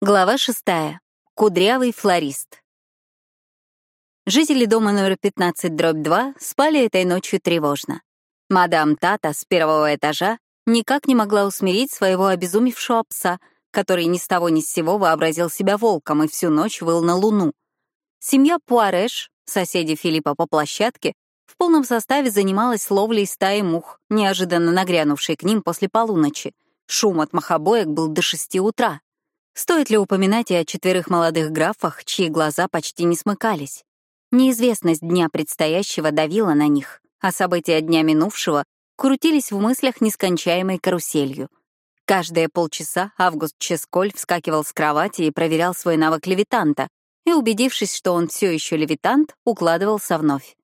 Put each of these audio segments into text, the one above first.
Глава шестая. Кудрявый флорист. Жители дома номер 15 дробь 2 спали этой ночью тревожно. Мадам Тата с первого этажа никак не могла усмирить своего обезумевшего пса, который ни с того ни с сего вообразил себя волком и всю ночь выл на луну. Семья Пуареш, соседи Филиппа по площадке, в полном составе занималась ловлей стаи мух, неожиданно нагрянувшей к ним после полуночи. Шум от махобоек был до шести утра. Стоит ли упоминать и о четверых молодых графах, чьи глаза почти не смыкались? Неизвестность дня предстоящего давила на них, а события дня минувшего крутились в мыслях нескончаемой каруселью. Каждые полчаса Август Ческоль вскакивал с кровати и проверял свой навык левитанта, и, убедившись, что он все еще левитант, укладывался вновь.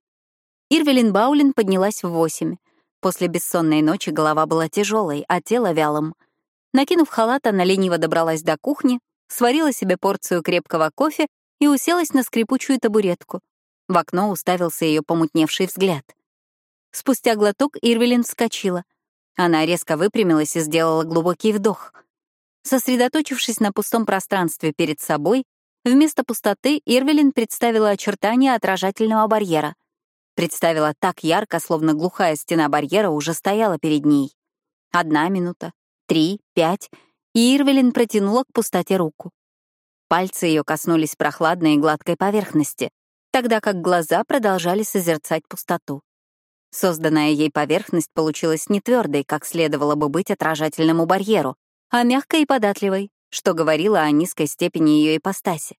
Ирвелин Баулин поднялась в восемь. После бессонной ночи голова была тяжелой, а тело вялым. Накинув халат, она лениво добралась до кухни, сварила себе порцию крепкого кофе и уселась на скрипучую табуретку. В окно уставился ее помутневший взгляд. Спустя глоток Ирвелин вскочила. Она резко выпрямилась и сделала глубокий вдох. Сосредоточившись на пустом пространстве перед собой, вместо пустоты Ирвелин представила очертания отражательного барьера. Представила так ярко, словно глухая стена барьера уже стояла перед ней. Одна минута, три, пять, и Ирвелин протянула к пустоте руку. Пальцы ее коснулись прохладной и гладкой поверхности, тогда как глаза продолжали созерцать пустоту. Созданная ей поверхность получилась не твердой, как следовало бы быть отражательному барьеру, а мягкой и податливой, что говорило о низкой степени ее ипостаси.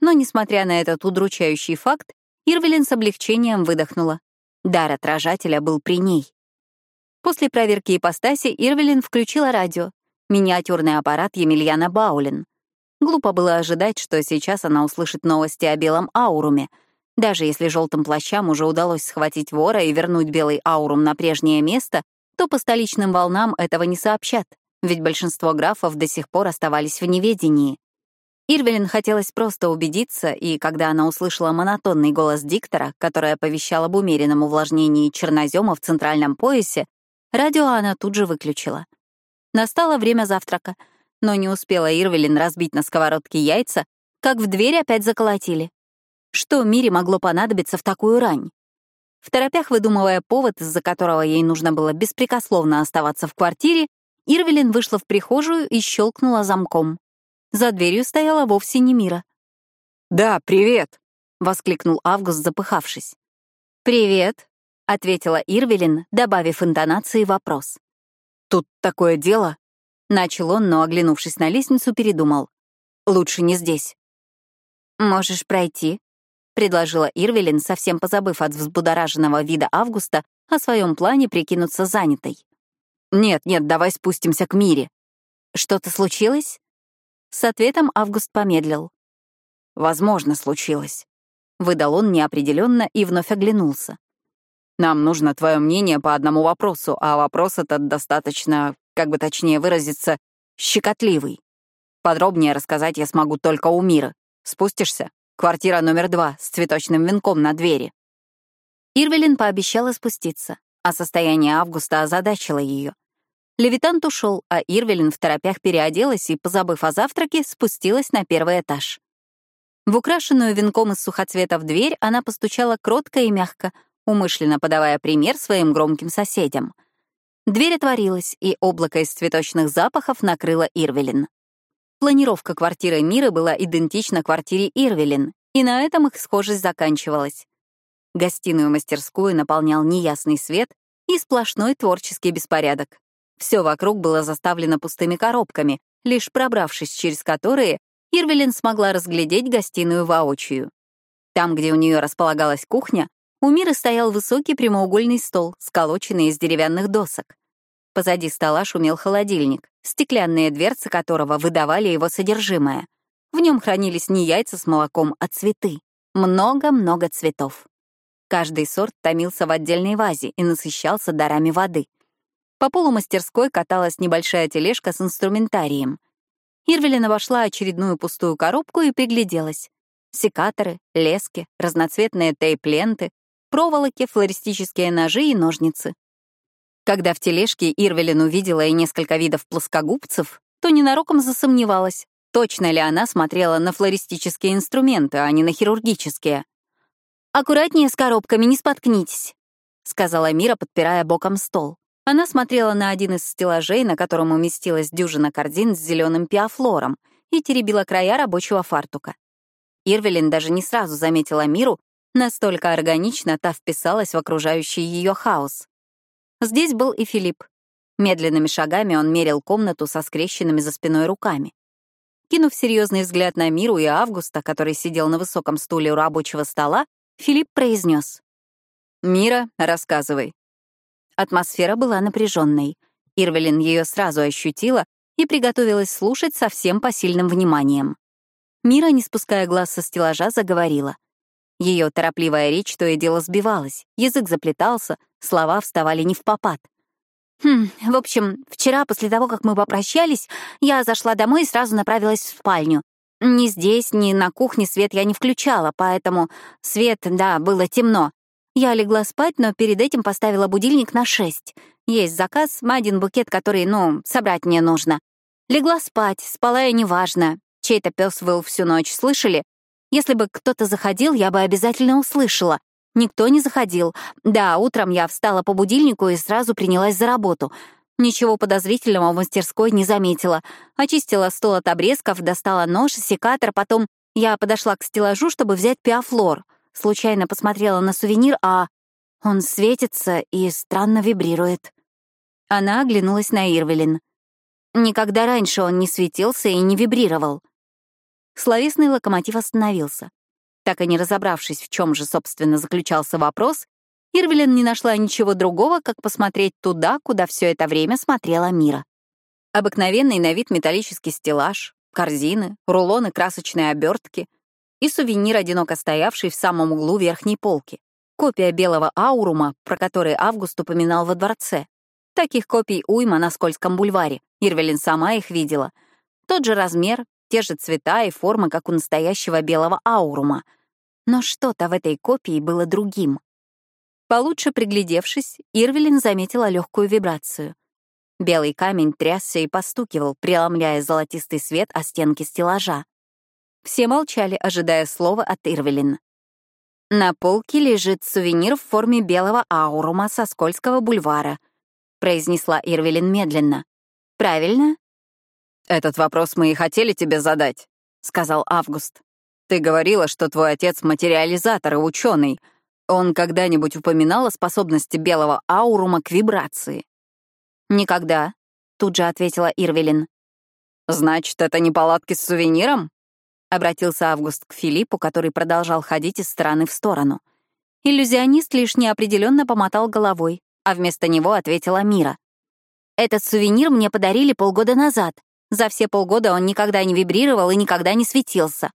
Но, несмотря на этот удручающий факт, Ирвелин с облегчением выдохнула. Дар отражателя был при ней. После проверки ипостаси Ирвелин включила радио, миниатюрный аппарат Емельяна Баулин. Глупо было ожидать, что сейчас она услышит новости о белом ауруме. Даже если желтым плащам уже удалось схватить вора и вернуть белый аурум на прежнее место, то по столичным волнам этого не сообщат, ведь большинство графов до сих пор оставались в неведении. Ирвелин хотелось просто убедиться, и когда она услышала монотонный голос диктора, который оповещал об умеренном увлажнении чернозема в центральном поясе, Радио она тут же выключила. Настало время завтрака, но не успела Ирвелин разбить на сковородке яйца, как в дверь опять заколотили. Что Мире могло понадобиться в такую рань? В торопях выдумывая повод, из-за которого ей нужно было беспрекословно оставаться в квартире, Ирвелин вышла в прихожую и щелкнула замком. За дверью стояла вовсе не Мира. «Да, привет!» — воскликнул Август, запыхавшись. «Привет», — ответила Ирвелин, добавив интонации вопрос. «Тут такое дело», — начал он, но, оглянувшись на лестницу, передумал. «Лучше не здесь». «Можешь пройти», — предложила Ирвелин, совсем позабыв от взбудораженного вида Августа о своем плане прикинуться занятой. «Нет, нет, давай спустимся к Мире». «Что-то случилось?» С ответом Август помедлил. «Возможно, случилось», — выдал он неопределенно и вновь оглянулся. Нам нужно твое мнение по одному вопросу, а вопрос этот достаточно, как бы точнее выразиться, щекотливый. Подробнее рассказать я смогу только у Мира. Спустишься? Квартира номер два с цветочным венком на двери. Ирвелин пообещала спуститься, а состояние Августа озадачило ее. Левитант ушел, а Ирвелин в торопях переоделась и, позабыв о завтраке, спустилась на первый этаж. В украшенную венком из сухоцветов дверь она постучала кротко и мягко — умышленно подавая пример своим громким соседям. Дверь отворилась, и облако из цветочных запахов накрыло Ирвелин. Планировка квартиры Миры была идентична квартире Ирвелин, и на этом их схожесть заканчивалась. Гостиную-мастерскую наполнял неясный свет и сплошной творческий беспорядок. Все вокруг было заставлено пустыми коробками, лишь пробравшись через которые, Ирвелин смогла разглядеть гостиную воочию. Там, где у нее располагалась кухня, у Миры стоял высокий прямоугольный стол, сколоченный из деревянных досок. Позади стола шумел холодильник, стеклянные дверцы которого выдавали его содержимое. В нем хранились не яйца с молоком, а цветы. Много-много цветов. Каждый сорт томился в отдельной вазе и насыщался дарами воды. По полу мастерской каталась небольшая тележка с инструментарием. Ирвелин обошла очередную пустую коробку и пригляделась. Секаторы, лески, разноцветные тейп-ленты, проволоки, флористические ножи и ножницы. Когда в тележке Ирвелин увидела и несколько видов плоскогубцев, то ненароком засомневалась, точно ли она смотрела на флористические инструменты, а не на хирургические. «Аккуратнее с коробками, не споткнитесь», — сказала Мира, подпирая боком стол. Она смотрела на один из стеллажей, на котором уместилась дюжина корзин с зеленым пиафлором, и теребила края рабочего фартука. Ирвелин даже не сразу заметила Миру, настолько органично та вписалась в окружающий ее хаос. Здесь был и Филипп. Медленными шагами он мерил комнату со скрещенными за спиной руками. Кинув серьезный взгляд на Миру и Августа, который сидел на высоком стуле у рабочего стола, Филипп произнес. «Мира, рассказывай». Атмосфера была напряженной. Ирвелин ее сразу ощутила и приготовилась слушать со всем посильным вниманием. Мира, не спуская глаз со стеллажа, заговорила. Ее торопливая речь то и дело сбивалась, язык заплетался, слова вставали не в попад. «Хм, в общем, вчера, после того, как мы попрощались, я зашла домой и сразу направилась в спальню. Ни здесь, ни на кухне свет я не включала, поэтому свет, да, было темно. Я легла спать, но перед этим поставила будильник на шесть. Есть заказ, один букет, который, ну, собрать мне нужно. Легла спать, спала я неважно. Чей-то пес выл всю ночь, слышали? Если бы кто-то заходил, я бы обязательно услышала. Никто не заходил. Да, утром я встала по будильнику и сразу принялась за работу — Ничего подозрительного в мастерской не заметила. Очистила стол от обрезков, достала нож, секатор, потом я подошла к стеллажу, чтобы взять пиафлор. Случайно посмотрела на сувенир, а он светится и странно вибрирует. Она оглянулась на Ирвелин. Никогда раньше он не светился и не вибрировал. Словесный локомотив остановился. Так и не разобравшись, в чем же, собственно, заключался вопрос, Ирвелин не нашла ничего другого, как посмотреть туда, куда все это время смотрела Мира. Обыкновенный на вид металлический стеллаж, корзины, рулоны красочной обертки и сувенир, одиноко стоявший в самом углу верхней полки. Копия белого аурума, про который Август упоминал во дворце. Таких копий уйма на Скользком бульваре. Ирвелин сама их видела. Тот же размер, те же цвета и формы, как у настоящего белого аурума. Но что-то в этой копии было другим. Получше приглядевшись, Ирвелин заметила легкую вибрацию. Белый камень трясся и постукивал, преломляя золотистый свет о стенки стеллажа. Все молчали, ожидая слова от Ирвелин. На полке лежит сувенир в форме белого аурума со Скользкого бульвара, произнесла Ирвелин медленно. Правильно? Этот вопрос мы и хотели тебе задать, сказал Август. Ты говорила, что твой отец материализатор и ученый — он когда-нибудь упоминал о способности белого аурума к вибрации? «Никогда», — тут же ответила Ирвелин. «Значит, это не палатки с сувениром?» — обратился Август к Филиппу, который продолжал ходить из стороны в сторону. Иллюзионист лишь неопределенно помотал головой, а вместо него ответила Мира. «Этот сувенир мне подарили полгода назад. За все полгода он никогда не вибрировал и никогда не светился».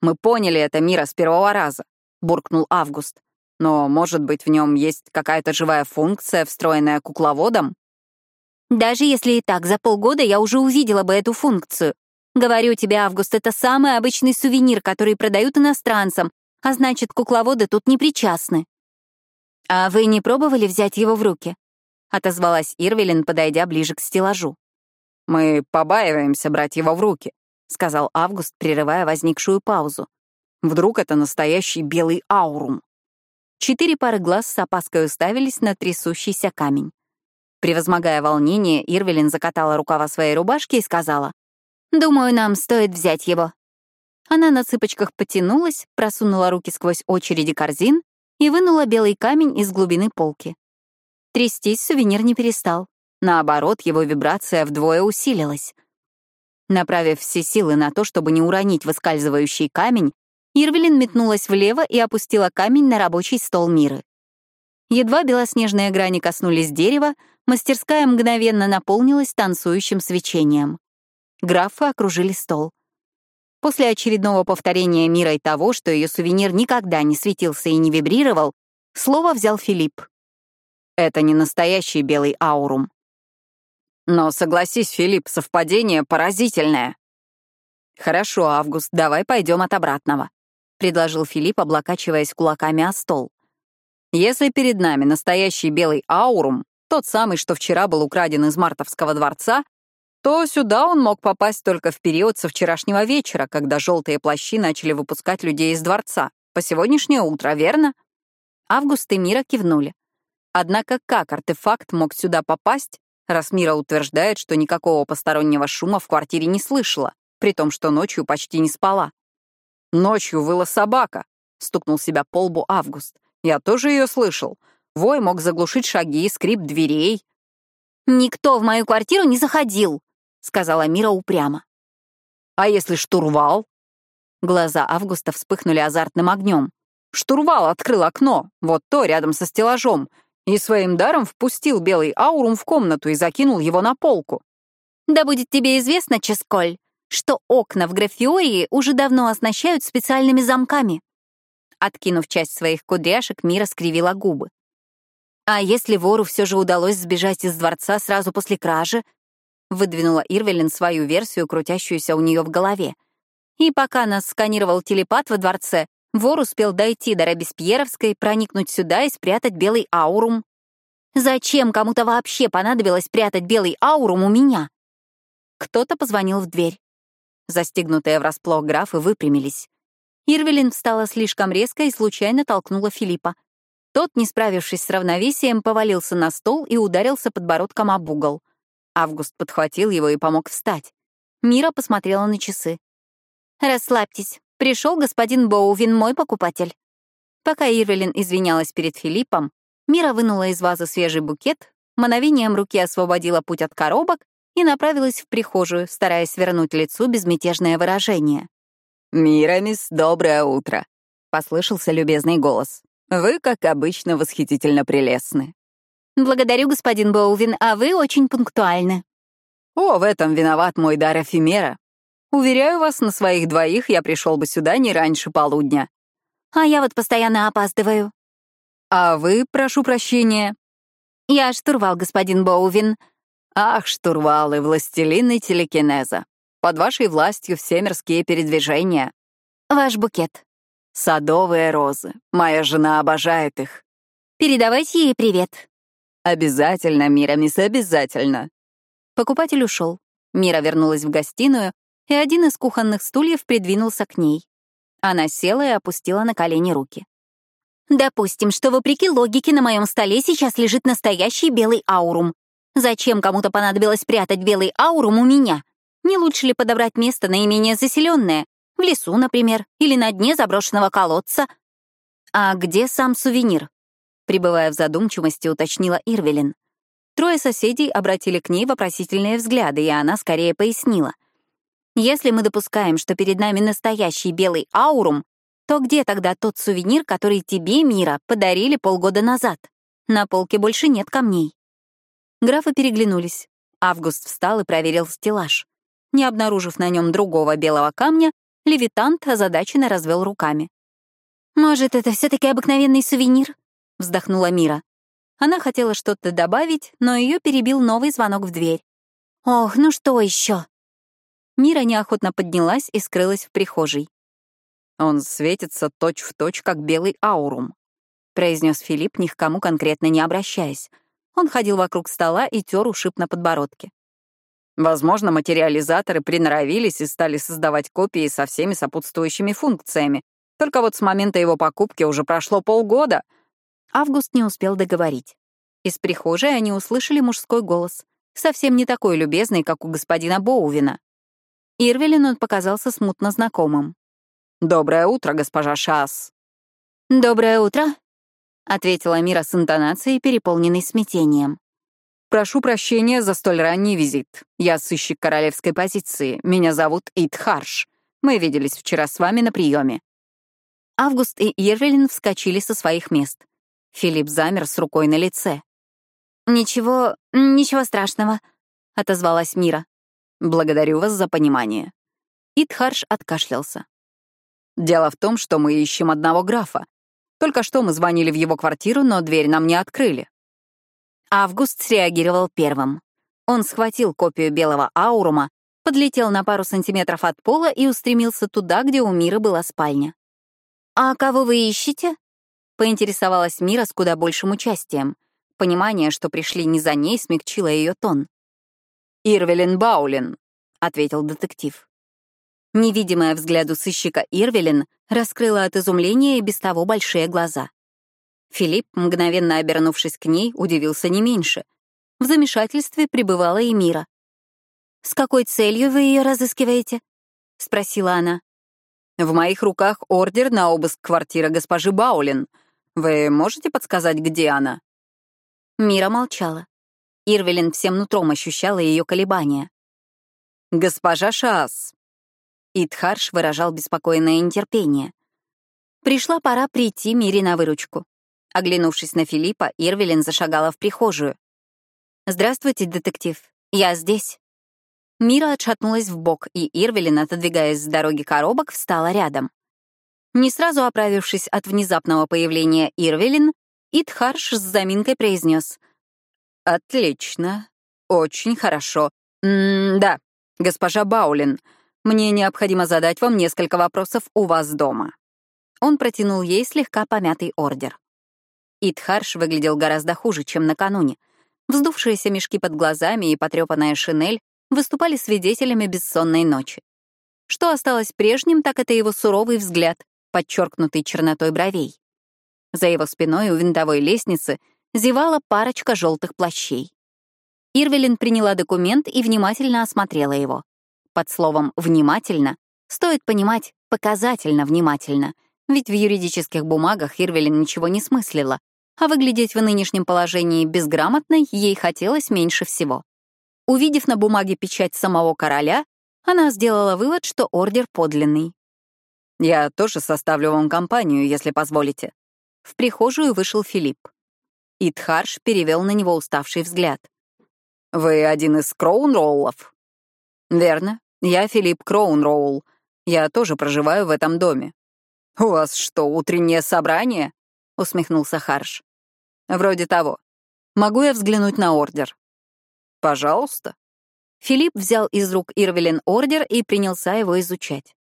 «Мы поняли это, Мира, с первого раза», — буркнул Август. Но, может быть, в нем есть какая-то живая функция, встроенная кукловодом? Даже если и так, за полгода я уже увидела бы эту функцию. Говорю тебе, Август, это самый обычный сувенир, который продают иностранцам, а значит, кукловоды тут не причастны. А вы не пробовали взять его в руки? Отозвалась Ирвелин, подойдя ближе к стеллажу. Мы побаиваемся брать его в руки, сказал Август, прерывая возникшую паузу. Вдруг это настоящий белый аурум. Четыре пары глаз с опаской уставились на трясущийся камень. Превозмогая волнение, Ирвелин закатала рукава своей рубашки и сказала, «Думаю, нам стоит взять его». Она на цыпочках потянулась, просунула руки сквозь очереди корзин и вынула белый камень из глубины полки. Трястись сувенир не перестал. Наоборот, его вибрация вдвое усилилась. Направив все силы на то, чтобы не уронить выскальзывающий камень, Ирвелин метнулась влево и опустила камень на рабочий стол Миры. Едва белоснежные грани коснулись дерева, мастерская мгновенно наполнилась танцующим свечением. Графы окружили стол. После очередного повторения Мирой того, что ее сувенир никогда не светился и не вибрировал, слово взял Филипп. Это не настоящий белый аурум. Но согласись, Филипп, совпадение поразительное. Хорошо, Август, давай пойдем от обратного предложил Филипп, облокачиваясь кулаками о стол. Если перед нами настоящий белый аурум, тот самый, что вчера был украден из Мартовского дворца, то сюда он мог попасть только в период со вчерашнего вечера, когда желтые плащи начали выпускать людей из дворца. По сегодняшнее утро, верно? Август и Мира кивнули. Однако как артефакт мог сюда попасть, раз Мира утверждает, что никакого постороннего шума в квартире не слышала, при том, что ночью почти не спала? «Ночью выла собака», — стукнул себя по лбу Август. «Я тоже ее слышал. Вой мог заглушить шаги, скрип дверей». «Никто в мою квартиру не заходил», — сказала Мира упрямо. «А если штурвал?» Глаза Августа вспыхнули азартным огнем. «Штурвал открыл окно, вот то, рядом со стеллажом, и своим даром впустил белый аурум в комнату и закинул его на полку». «Да будет тебе известно, Ческоль, что окна в графиории уже давно оснащают специальными замками». Откинув часть своих кудряшек, Мира скривила губы. «А если вору все же удалось сбежать из дворца сразу после кражи, выдвинула Ирвелин свою версию, крутящуюся у нее в голове. И пока нас сканировал телепат во дворце, вор успел дойти до Робеспьеровской, проникнуть сюда и спрятать белый аурум. Зачем кому-то вообще понадобилось прятать белый аурум у меня? Кто-то позвонил в дверь. Застегнутые врасплох графы выпрямились. Ирвелин встала слишком резко и случайно толкнула Филиппа. Тот, не справившись с равновесием, повалился на стол и ударился подбородком об угол. Август подхватил его и помог встать. Мира посмотрела на часы. «Расслабьтесь. Пришел господин Боувин, мой покупатель». Пока Ирвелин извинялась перед Филиппом, Мира вынула из вазы свежий букет, мановением руки освободила путь от коробок и направилась в прихожую, стараясь вернуть лицу безмятежное выражение. «Мира, мисс, доброе утро», — послышался любезный голос. «Вы, как обычно, восхитительно прелестны». «Благодарю, господин Боувин, а вы очень пунктуальны». «О, в этом виноват мой дар эфемера. Уверяю вас, на своих двоих я пришел бы сюда не раньше полудня». «А я вот постоянно опаздываю». «А вы, прошу прощения?» «Я штурвал, господин Боувин». «Ах, штурвалы, властелины телекинеза. Под вашей властью все мирские передвижения». «Ваш букет». «Садовые розы. Моя жена обожает их». «Передавайте ей привет». «Обязательно, Мира, мисс, обязательно». Покупатель ушел. Мира вернулась в гостиную, и один из кухонных стульев придвинулся к ней. Она села и опустила на колени руки. «Допустим, что вопреки логике на моем столе сейчас лежит настоящий белый аурум. Зачем кому-то понадобилось прятать белый аурум у меня? Не лучше ли подобрать место наименее заселенное? В лесу, например, или на дне заброшенного колодца? А где сам сувенир? Пребывая в задумчивости, уточнила Ирвелин. Трое соседей обратили к ней вопросительные взгляды, и она скорее пояснила. «Если мы допускаем, что перед нами настоящий белый аурум, то где тогда тот сувенир, который тебе, Мира, подарили полгода назад? На полке больше нет камней». Графы переглянулись. Август встал и проверил стеллаж. Не обнаружив на нем другого белого камня, левитант озадаченно развел руками. «Может, это все таки обыкновенный сувенир?» — вздохнула Мира. Она хотела что-то добавить, но ее перебил новый звонок в дверь. «Ох, ну что еще? Мира неохотно поднялась и скрылась в прихожей. «Он светится точь-в-точь, точь, как белый аурум», — произнес Филипп, ни к кому конкретно не обращаясь. Он ходил вокруг стола и тер ушиб на подбородке. Возможно, материализаторы приноровились и стали создавать копии со всеми сопутствующими функциями. Только вот с момента его покупки уже прошло полгода — Август не успел договорить. Из прихожей они услышали мужской голос, совсем не такой любезный, как у господина Боувина. Ирвелин он показался смутно знакомым. «Доброе утро, госпожа Шас». «Доброе утро», — ответила Мира с интонацией, переполненной смятением. «Прошу прощения за столь ранний визит. Я сыщик королевской позиции. Меня зовут Ит Харш. Мы виделись вчера с вами на приеме». Август и Ирвелин вскочили со своих мест. Филипп замер с рукой на лице. «Ничего, ничего страшного», — отозвалась Мира. «Благодарю вас за понимание». Итхарш откашлялся. «Дело в том, что мы ищем одного графа. Только что мы звонили в его квартиру, но дверь нам не открыли». Август среагировал первым. Он схватил копию белого аурума, подлетел на пару сантиметров от пола и устремился туда, где у Миры была спальня. «А кого вы ищете?» Поинтересовалась Мира с куда большим участием. Понимание, что пришли не за ней, смягчило ее тон. «Ирвелин Баулин», — ответил детектив. Невидимая взгляду сыщика Ирвелин раскрыла от изумления и без того большие глаза. Филипп, мгновенно обернувшись к ней, удивился не меньше. В замешательстве пребывала и Мира. «С какой целью вы ее разыскиваете?» — спросила она. «В моих руках ордер на обыск квартиры госпожи Баулин. Вы можете подсказать, где она?» Мира молчала. Ирвелин всем нутром ощущала ее колебания. «Госпожа Шаас, Итхарш выражал беспокойное нетерпение. Пришла пора прийти Мире на выручку. Оглянувшись на Филиппа, Ирвелин зашагала в прихожую. «Здравствуйте, детектив. Я здесь». Мира отшатнулась в бок, и Ирвелин, отодвигаясь с дороги коробок, встала рядом. Не сразу оправившись от внезапного появления Ирвелин, Итхарш с заминкой произнес. «Отлично. Очень хорошо. М да, госпожа Баулин, мне необходимо задать вам несколько вопросов у вас дома». Он протянул ей слегка помятый ордер. Итхарш выглядел гораздо хуже, чем накануне. Вздувшиеся мешки под глазами и потрепанная шинель выступали свидетелями бессонной ночи. Что осталось прежним, так это его суровый взгляд, подчеркнутый чернотой бровей. За его спиной у винтовой лестницы зевала парочка желтых плащей. Ирвелин приняла документ и внимательно осмотрела его. Под словом «внимательно» стоит понимать «показательно внимательно», ведь в юридических бумагах Ирвелин ничего не смыслила, а выглядеть в нынешнем положении безграмотной ей хотелось меньше всего. Увидев на бумаге печать самого короля, она сделала вывод, что ордер подлинный. «Я тоже составлю вам компанию, если позволите». В прихожую вышел Филипп. Итхарш перевел на него уставший взгляд. «Вы один из Кроунроулов?» «Верно. Я Филипп Кроунроул. Я тоже проживаю в этом доме». «У вас что, утреннее собрание?» — усмехнулся Харш. «Вроде того. Могу я взглянуть на ордер?» «Пожалуйста». Филипп взял из рук Ирвелин ордер и принялся его изучать.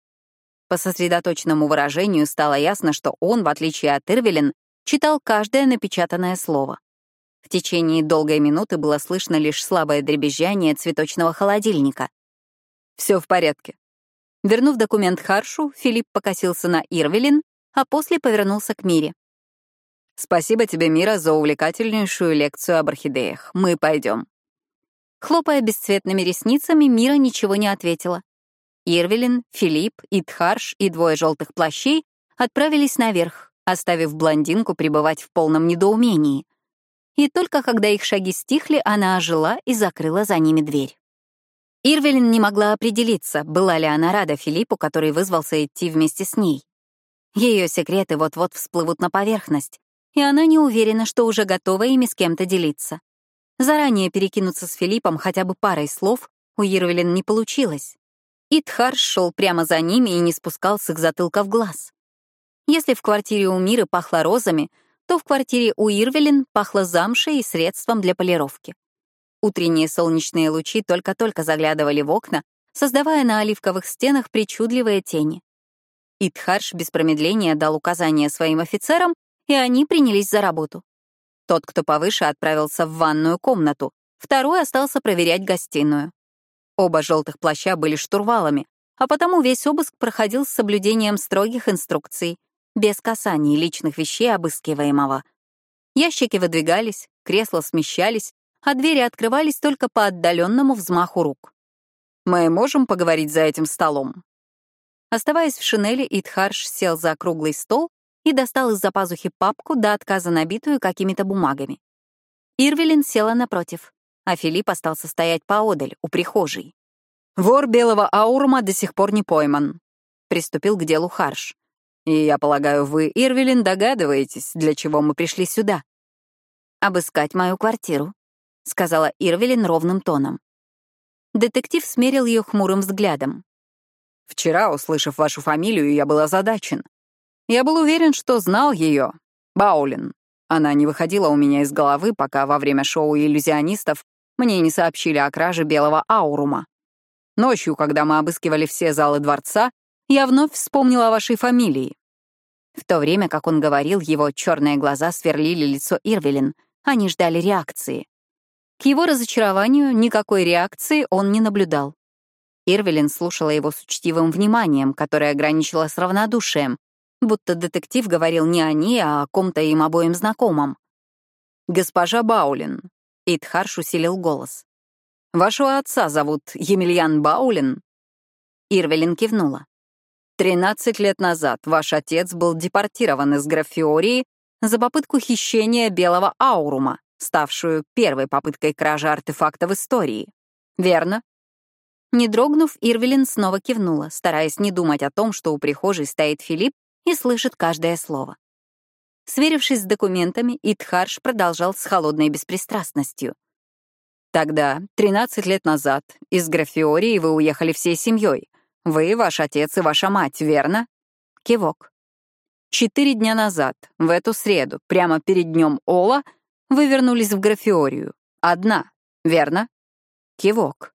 По сосредоточенному выражению стало ясно, что он, в отличие от Ирвелин, читал каждое напечатанное слово. В течение долгой минуты было слышно лишь слабое дребезжание цветочного холодильника. Все в порядке. Вернув документ Харшу, Филипп покосился на Ирвелин, а после повернулся к Мире. «Спасибо тебе, Мира, за увлекательнейшую лекцию об орхидеях. Мы пойдем». Хлопая бесцветными ресницами, Мира ничего не ответила. Ирвелин, Филипп, Итхарш и двое желтых плащей отправились наверх, оставив блондинку пребывать в полном недоумении. И только когда их шаги стихли, она ожила и закрыла за ними дверь. Ирвелин не могла определиться, была ли она рада Филиппу, который вызвался идти вместе с ней. Ее секреты вот-вот всплывут на поверхность, и она не уверена, что уже готова ими с кем-то делиться. Заранее перекинуться с Филиппом хотя бы парой слов у Ирвелин не получилось. Итхарш шел прямо за ними и не спускал с их затылков глаз. Если в квартире у Миры пахло розами, то в квартире у Ирвелин пахло замшей и средством для полировки. Утренние солнечные лучи только-только заглядывали в окна, создавая на оливковых стенах причудливые тени. Итхарш без промедления дал указания своим офицерам, и они принялись за работу. Тот, кто повыше, отправился в ванную комнату, второй остался проверять гостиную. Оба желтых плаща были штурвалами, а потому весь обыск проходил с соблюдением строгих инструкций, без касаний личных вещей обыскиваемого. Ящики выдвигались, кресла смещались, а двери открывались только по отдаленному взмаху рук. «Мы можем поговорить за этим столом?» Оставаясь в шинели, Итхарш сел за круглый стол и достал из-за пазухи папку до отказа набитую какими-то бумагами. Ирвелин села напротив, а Филипп остался стоять поодаль, у прихожей. «Вор белого аурма до сих пор не пойман», — приступил к делу Харш. «И я полагаю, вы, Ирвелин, догадываетесь, для чего мы пришли сюда?» «Обыскать мою квартиру», — сказала Ирвелин ровным тоном. Детектив смерил ее хмурым взглядом. «Вчера, услышав вашу фамилию, я был озадачен. Я был уверен, что знал ее, Баулин. Она не выходила у меня из головы, пока во время шоу иллюзионистов мне не сообщили о краже белого аурума. Ночью, когда мы обыскивали все залы дворца, я вновь вспомнила о вашей фамилии. В то время, как он говорил, его черные глаза сверлили лицо Ирвелин. Они ждали реакции. К его разочарованию никакой реакции он не наблюдал. Ирвелин слушала его с учтивым вниманием, которое ограничило с равнодушием, будто детектив говорил не о ней, а о ком-то им обоим знакомом. «Госпожа Баулин», — Итхарш усилил голос. «Вашего отца зовут Емельян Баулин?» Ирвелин кивнула. «Тринадцать лет назад ваш отец был депортирован из Графиории за попытку хищения белого аурума, ставшую первой попыткой кражи артефакта в истории. Верно?» Не дрогнув, Ирвелин снова кивнула, стараясь не думать о том, что у прихожей стоит Филипп и слышит каждое слово. Сверившись с документами, Итхарш продолжал с холодной беспристрастностью. «Тогда, 13 лет назад, из Графиории вы уехали всей семьей. Вы, ваш отец и ваша мать, верно?» Кивок. Четыре дня назад, в эту среду, прямо перед днем Ола, вы вернулись в Графиорию. Одна, верно? Кивок.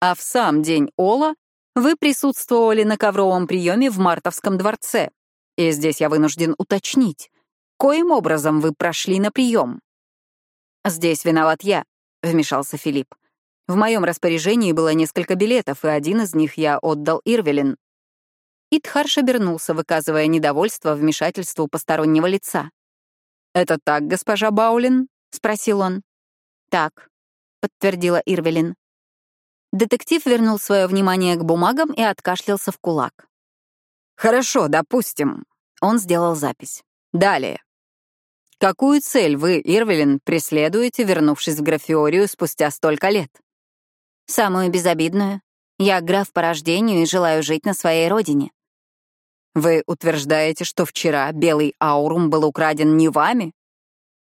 А в сам день Ола вы присутствовали на ковровом приеме в Мартовском дворце. И здесь я вынужден уточнить, коим образом вы прошли на прием? Здесь виноват я, вмешался Филипп. В моем распоряжении было несколько билетов, и один из них я отдал Ирвелин. Итхарш обернулся, выказывая недовольство вмешательству постороннего лица. «Это так, госпожа Баулин?» — спросил он. «Так», — подтвердила Ирвелин. Детектив вернул свое внимание к бумагам и откашлялся в кулак. «Хорошо, допустим». Он сделал запись. «Далее. Какую цель вы, Ирвелин, преследуете, вернувшись в Графиорию спустя столько лет?» «Самую безобидную. Я граф по рождению и желаю жить на своей родине». «Вы утверждаете, что вчера белый аурум был украден не вами?»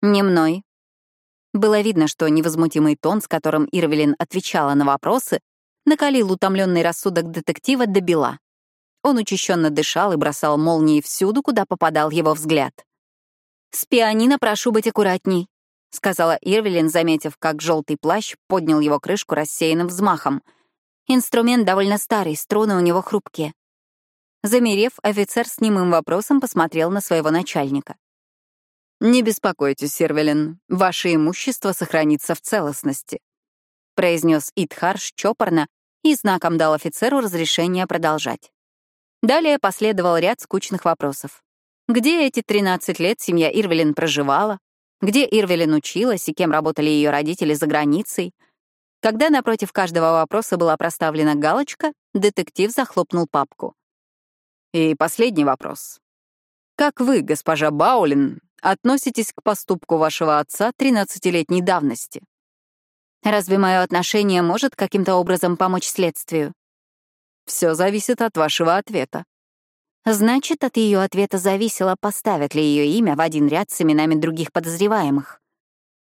«Не мной. Было видно, что невозмутимый тон, с которым Ирвелин отвечала на вопросы, накалил утомленный рассудок детектива до бела. Он учащенно дышал и бросал молнии всюду, куда попадал его взгляд. «С пианино прошу быть аккуратней», — сказала Ирвелин, заметив, как желтый плащ поднял его крышку рассеянным взмахом. «Инструмент довольно старый, струны у него хрупкие». Замерев, офицер с немым вопросом посмотрел на своего начальника. «Не беспокойтесь, Сервелин, ваше имущество сохранится в целостности», — произнес Итхарш чопорно и знаком дал офицеру разрешение продолжать. Далее последовал ряд скучных вопросов. Где эти 13 лет семья Ирвелин проживала? Где Ирвелин училась и кем работали ее родители за границей? Когда напротив каждого вопроса была проставлена галочка, детектив захлопнул папку. И последний вопрос. Как вы, госпожа Баулин, относитесь к поступку вашего отца 13-летней давности? Разве мое отношение может каким-то образом помочь следствию? Все зависит от вашего ответа. Значит, от ее ответа зависело, поставят ли ее имя в один ряд с именами других подозреваемых.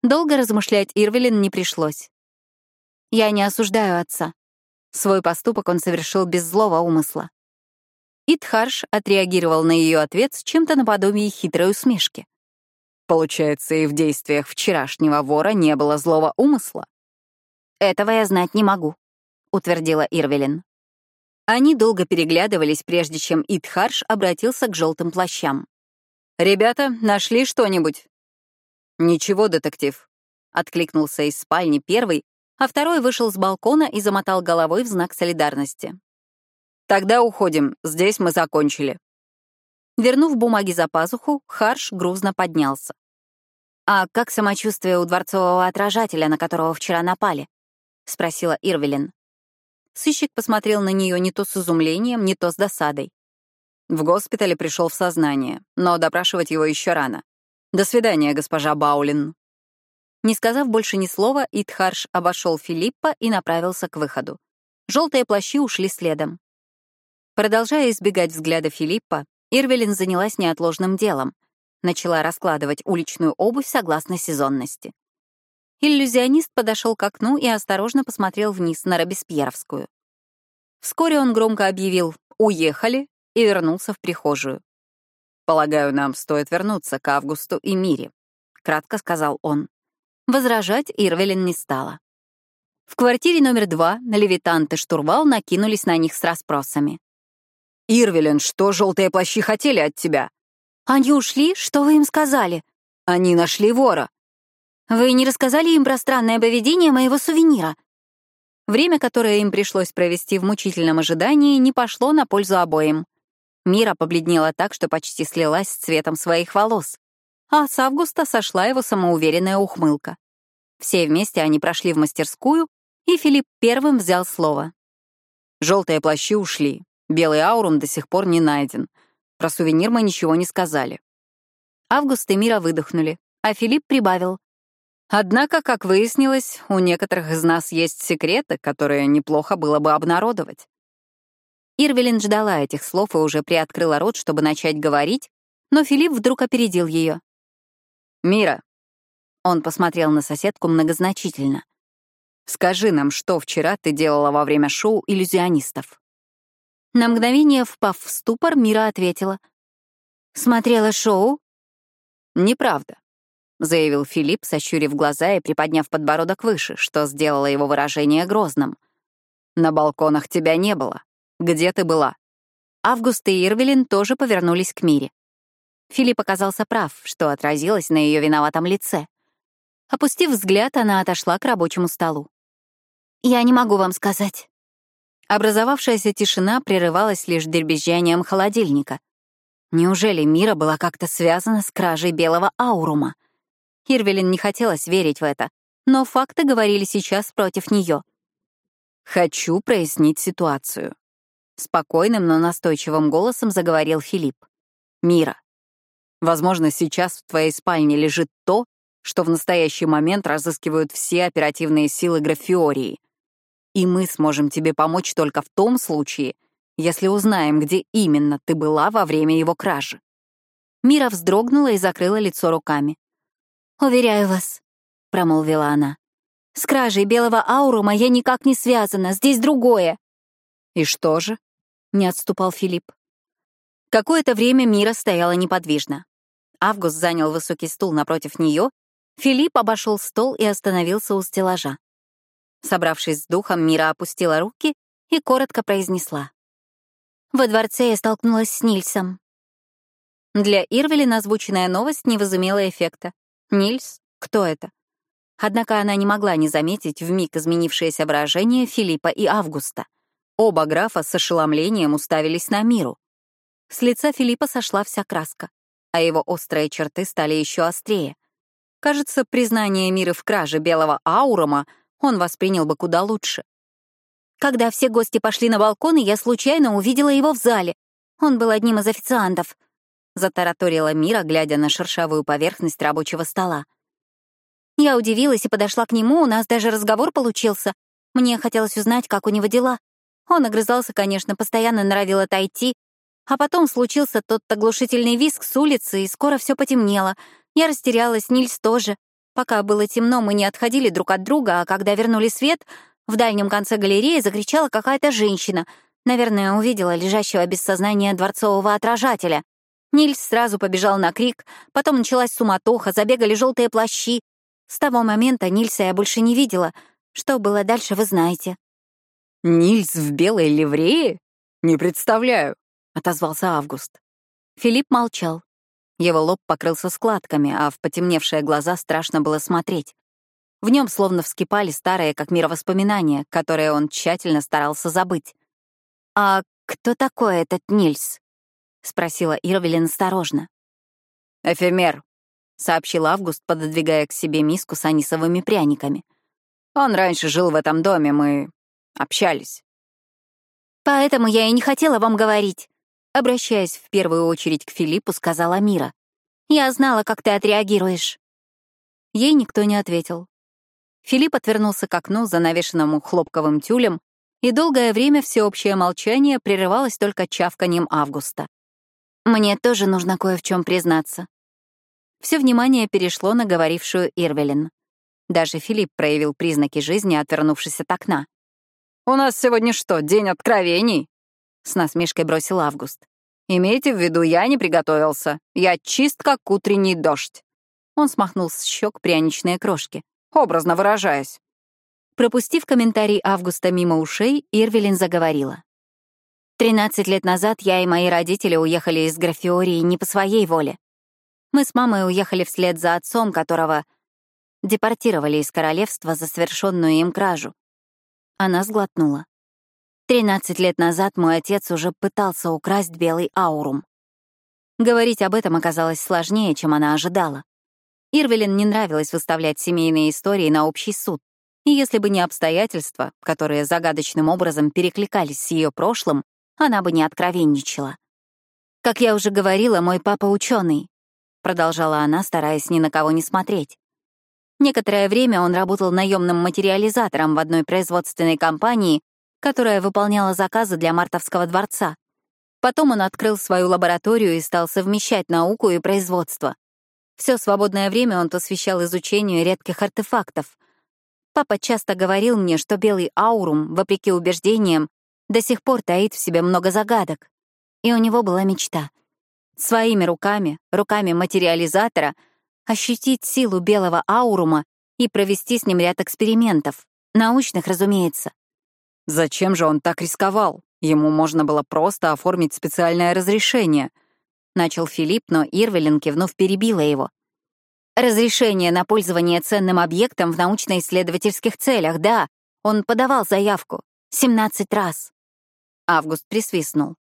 Долго размышлять Ирвелин не пришлось. Я не осуждаю отца. Свой поступок он совершил без злого умысла. Итхарш отреагировал на ее ответ с чем-то наподобие хитрой усмешки. Получается, и в действиях вчерашнего вора не было злого умысла? Этого я знать не могу, утвердила Ирвелин. Они долго переглядывались, прежде чем Итхарш обратился к желтым плащам. «Ребята, нашли что-нибудь?» «Ничего, детектив», — откликнулся из спальни первый, а второй вышел с балкона и замотал головой в знак солидарности. «Тогда уходим, здесь мы закончили». Вернув бумаги за пазуху, Харш грузно поднялся. «А как самочувствие у дворцового отражателя, на которого вчера напали?» — спросила Ирвелин. Сыщик посмотрел на нее не то с изумлением, не то с досадой. В госпитале пришел в сознание, но допрашивать его еще рано. «До свидания, госпожа Баулин». Не сказав больше ни слова, Итхарш обошел Филиппа и направился к выходу. Желтые плащи ушли следом. Продолжая избегать взгляда Филиппа, Ирвелин занялась неотложным делом. Начала раскладывать уличную обувь согласно сезонности. Иллюзионист подошел к окну и осторожно посмотрел вниз на Робеспьеровскую. Вскоре он громко объявил «Уехали» и вернулся в прихожую. «Полагаю, нам стоит вернуться к Августу и Мире», — кратко сказал он. Возражать Ирвелин не стала. В квартире номер два Левитант и Штурвал накинулись на них с расспросами. «Ирвелин, что желтые плащи хотели от тебя?» «Они ушли? Что вы им сказали?» «Они нашли вора». «Вы не рассказали им про странное поведение моего сувенира?» Время, которое им пришлось провести в мучительном ожидании, не пошло на пользу обоим. Мира побледнела так, что почти слилась с цветом своих волос, а с Августа сошла его самоуверенная ухмылка. Все вместе они прошли в мастерскую, и Филипп первым взял слово. Желтые плащи ушли, белый аурум до сих пор не найден. Про сувенир мы ничего не сказали. Август и Мира выдохнули, а Филипп прибавил. Однако, как выяснилось, у некоторых из нас есть секреты, которые неплохо было бы обнародовать. Ирвелин ждала этих слов и уже приоткрыла рот, чтобы начать говорить, но Филипп вдруг опередил ее. «Мира», — он посмотрел на соседку многозначительно, «скажи нам, что вчера ты делала во время шоу иллюзионистов?» На мгновение, впав в ступор, Мира ответила. «Смотрела шоу?» «Неправда», — заявил Филипп, сощурив глаза и приподняв подбородок выше, что сделало его выражение грозным. «На балконах тебя не было. Где ты была?» Август и Ирвелин тоже повернулись к Мире. Филипп оказался прав, что отразилось на ее виноватом лице. Опустив взгляд, она отошла к рабочему столу. «Я не могу вам сказать». Образовавшаяся тишина прерывалась лишь дребезжанием холодильника. Неужели Мира была как-то связана с кражей белого аурума? Ирвелин не хотелось верить в это, но факты говорили сейчас против нее. «Хочу прояснить ситуацию», — спокойным, но настойчивым голосом заговорил Филипп. «Мира, Возможно, сейчас в твоей спальне лежит то, что в настоящий момент разыскивают все оперативные силы Графиории. И мы сможем тебе помочь только в том случае, если узнаем, где именно ты была во время его кражи. Мира вздрогнула и закрыла лицо руками. «Уверяю вас», — промолвила она, — «с кражей белого аурума я никак не связана, здесь другое». «И что же?» — не отступал Филипп. Какое-то время Мира стояла неподвижно. Август занял высокий стул напротив нее, Филипп обошел стол и остановился у стеллажа. Собравшись с духом, Мира опустила руки и коротко произнесла. «Во дворце я столкнулась с Нильсом». Для Ирвелина озвученная новость не возымела эффекта. Нильс? Кто это? Однако она не могла не заметить вмиг изменившееся выражение Филиппа и Августа. Оба графа с ошеломлением уставились на миру. С лица Филиппа сошла вся краска, а его острые черты стали еще острее. Кажется, признание мира в краже белого аурома он воспринял бы куда лучше. Когда все гости пошли на балкон, я случайно увидела его в зале. Он был одним из официантов. Затараторила Мира, глядя на шершавую поверхность рабочего стола. Я удивилась и подошла к нему, у нас даже разговор получился. Мне хотелось узнать, как у него дела. Он огрызался, конечно, постоянно норовил отойти, а потом случился тот оглушительный визг с улицы, и скоро все потемнело. Я растерялась, Нильс тоже. Пока было темно, мы не отходили друг от друга, а когда вернули свет, в дальнем конце галереи закричала какая-то женщина. Наверное, увидела лежащего без сознания дворцового отражателя. Нильс сразу побежал на крик, потом началась суматоха, забегали желтые плащи. С того момента Нильса я больше не видела. Что было дальше, вы знаете. «Нильс в белой ливрее? Не представляю», отозвался Август. Филипп молчал. Его лоб покрылся складками, а в потемневшие глаза страшно было смотреть. В нем словно вскипали старые, как мировоспоминания, которые он тщательно старался забыть. «А кто такой этот Нильс?» — спросила Ирвелин осторожно. «Эфемер», — сообщил Август, пододвигая к себе миску с анисовыми пряниками. «Он раньше жил в этом доме, мы общались». «Поэтому я и не хотела вам говорить. Обращаясь в первую очередь к Филиппу, сказала Мира. «Я знала, как ты отреагируешь». Ей никто не ответил. Филипп отвернулся к окну, занавешенному хлопковым тюлем, и долгое время всеобщее молчание прерывалось только чавканием Августа. «Мне тоже нужно кое в чем признаться». Все внимание перешло на говорившую Ирвелин. Даже Филипп проявил признаки жизни, отвернувшись от окна. «У нас сегодня что, день откровений?» с насмешкой бросил Август. «Имейте в виду, я не приготовился. Я чист, как утренний дождь». Он смахнул с щек пряничные крошки. Образно выражаясь. Пропустив комментарий Августа мимо ушей, Ирвелин заговорила. «Тринадцать лет назад я и мои родители уехали из Графиории не по своей воле. Мы с мамой уехали вслед за отцом, которого... депортировали из королевства за совершенную им кражу. Она сглотнула. Тринадцать лет назад мой отец уже пытался украсть белый аурум. Говорить об этом оказалось сложнее, чем она ожидала. Ирвелин не нравилось выставлять семейные истории на общий суд, и если бы не обстоятельства, которые загадочным образом перекликались с ее прошлым, она бы не откровенничала. «Как я уже говорила, мой папа ученый», — продолжала она, стараясь ни на кого не смотреть. Некоторое время он работал наемным материализатором в одной производственной компании, которая выполняла заказы для Мартовского дворца. Потом он открыл свою лабораторию и стал совмещать науку и производство. Все свободное время он посвящал изучению редких артефактов. Папа часто говорил мне, что белый аурум, вопреки убеждениям, до сих пор таит в себе много загадок. И у него была мечта. Своими руками, руками материализатора, ощутить силу белого аурума и провести с ним ряд экспериментов. Научных, разумеется. Зачем же он так рисковал? Ему можно было просто оформить специальное разрешение. Начал Филипп, но Ирвелин кивнув перебила его. Разрешение на пользование ценным объектом в научно-исследовательских целях, да. Он подавал заявку. 17 раз. Август присвистнул.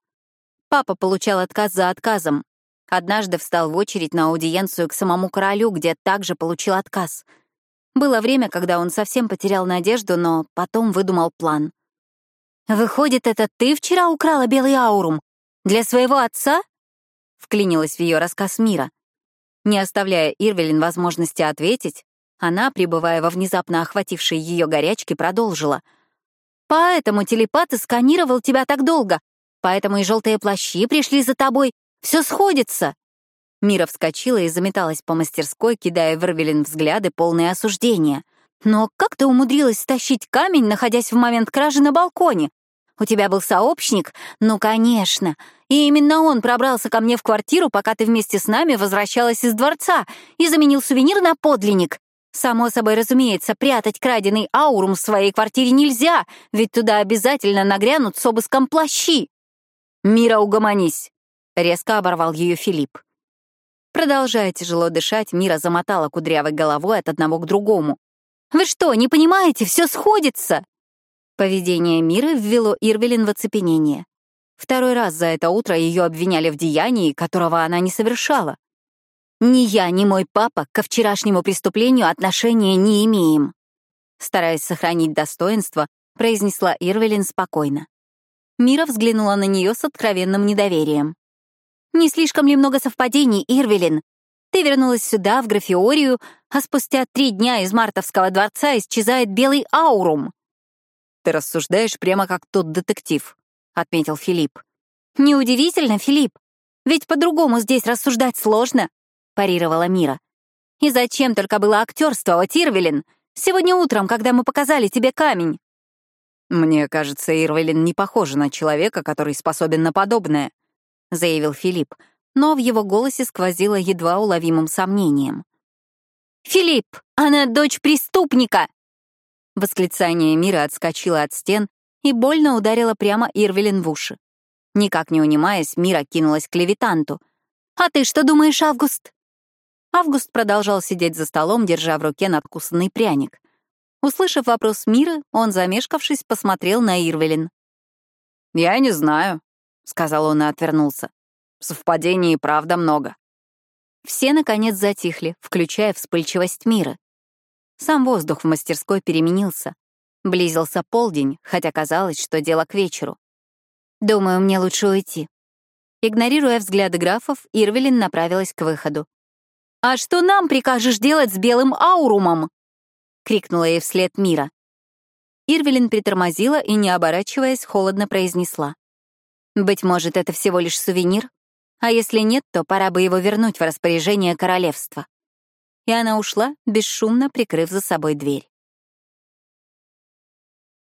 Папа получал отказ за отказом. Однажды встал в очередь на аудиенцию к самому королю, где также получил отказ. Было время, когда он совсем потерял надежду, но потом выдумал план. «Выходит, это ты вчера украла белый аурум? Для своего отца?» Вклинилась в ее рассказ Мира. Не оставляя Ирвелин возможности ответить, она, пребывая во внезапно охватившей ее горячке, продолжила. «Поэтому телепат и сканировал тебя так долго. Поэтому и желтые плащи пришли за тобой. Все сходится!» Мира вскочила и заметалась по мастерской, кидая в Ирвелин взгляды, полные осуждения — но как ты умудрилась стащить камень, находясь в момент кражи на балконе? У тебя был сообщник? Ну, конечно. И именно он пробрался ко мне в квартиру, пока ты вместе с нами возвращалась из дворца, и заменил сувенир на подлинник. Само собой разумеется, прятать краденый аурум в своей квартире нельзя, ведь туда обязательно нагрянут с обыском плащи. «Мира, угомонись!» — резко оборвал ее Филипп. Продолжая тяжело дышать, Мира замотала кудрявой головой от одного к другому. Вы что, не понимаете? Все сходится!» Поведение Миры ввело Ирвелин в оцепенение. Второй раз за это утро ее обвиняли в деянии, которого она не совершала. «Ни я, ни мой папа ко вчерашнему преступлению отношения не имеем», стараясь сохранить достоинство, произнесла Ирвелин спокойно. Мира взглянула на нее с откровенным недоверием. «Не слишком ли много совпадений, Ирвелин? Ты вернулась сюда, в Графиорию, а спустя три дня из Мартовского дворца исчезает белый аурум. «Ты рассуждаешь прямо как тот детектив», — отметил Филипп. «Неудивительно, Филипп. Ведь по-другому здесь рассуждать сложно», — парировала Мира. «И зачем только было актерствовать, Ирвелин? Сегодня утром, когда мы показали тебе камень». «Мне кажется, Ирвелин не похожа на человека, который способен на подобное», — заявил Филипп но в его голосе сквозило едва уловимым сомнением. «Филипп, она дочь преступника!» Восклицание Мира отскочило от стен и больно ударило прямо Ирвелин в уши. Никак не унимаясь, Мира кинулась к левитанту. «А ты что думаешь, Август?» Август продолжал сидеть за столом, держа в руке надкусанный пряник. Услышав вопрос Миры, он, замешкавшись, посмотрел на Ирвелин. «Я не знаю», — сказал он и отвернулся. Совпадений правда много. Все, наконец, затихли, включая вспыльчивость мира. Сам воздух в мастерской переменился. Близился полдень, хотя казалось, что дело к вечеру. «Думаю, мне лучше уйти». Игнорируя взгляды графов, Ирвелин направилась к выходу. «А что нам прикажешь делать с белым аурумом?» — крикнула ей вслед Мира. Ирвелин притормозила и, не оборачиваясь, холодно произнесла. «Быть может, это всего лишь сувенир? А если нет, то пора бы его вернуть в распоряжение королевства. И она ушла, бесшумно прикрыв за собой дверь.